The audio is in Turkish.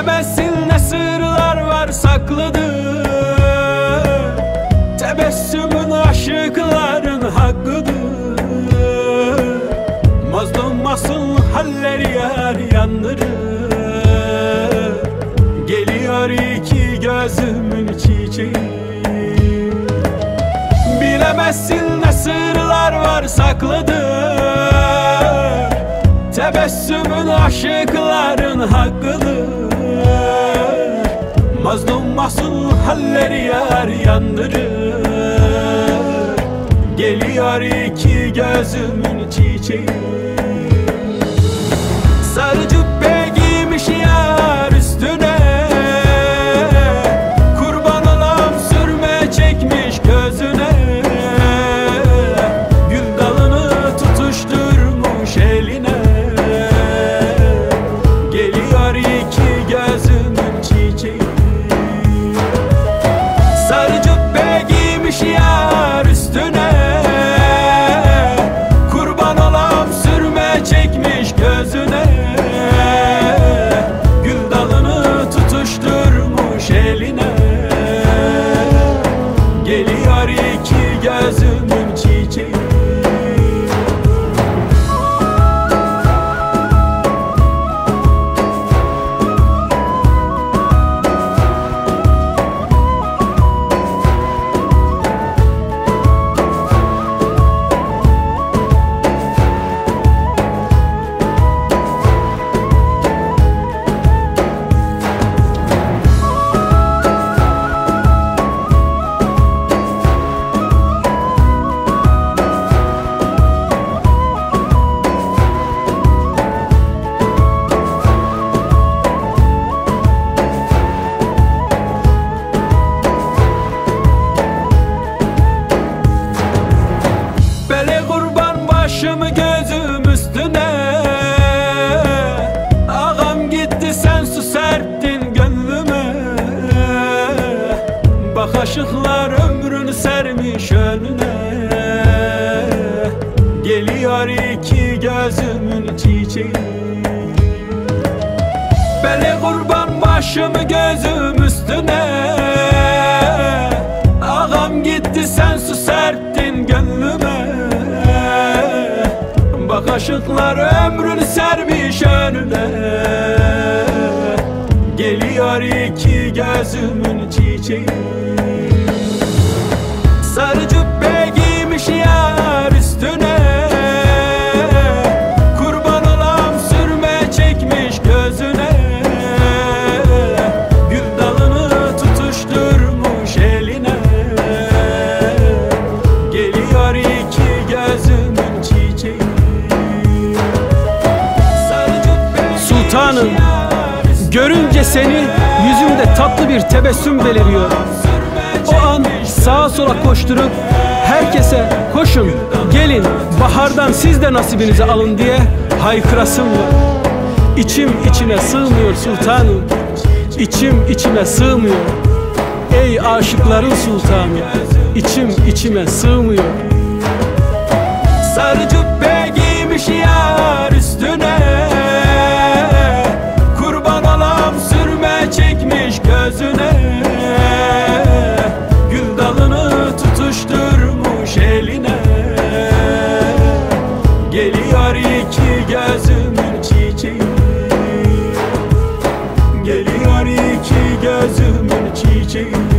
Bilemezsin ne sırlar var saklıdır Tebessümün aşıkların hakkıdır. Mazlum masum haller yar yandırır. Geliyor iki gözümün çiçeği. Bilemezsin ne sırlar var saklıdır Tebessümün aşıkların hakkıdır Mazlum masum halleri yar yandırır Geliyor iki gözümün çiçeği gözümün çiçeği Bele kurban başımı gözüm üstüne. Ağam gitti sen su serptin gönlüme. Bak aşıklar ömrünü sermiş önüne. Geliyor iki gözümün çiçeği. Sarı Sultanım, Görünce seni yüzümde tatlı bir tebessüm beliriyor. O an sağa sola koşturup herkese koşun gelin bahardan siz de nasibinizi alın diye haykırasım var. İçim içime sığmıyor sultanım. İçim içime sığmıyor. Ey aşıkların sultanı. İçim içime sığmıyor. Sarı cübbe giymiş yar üstüne gözümün çiçeği.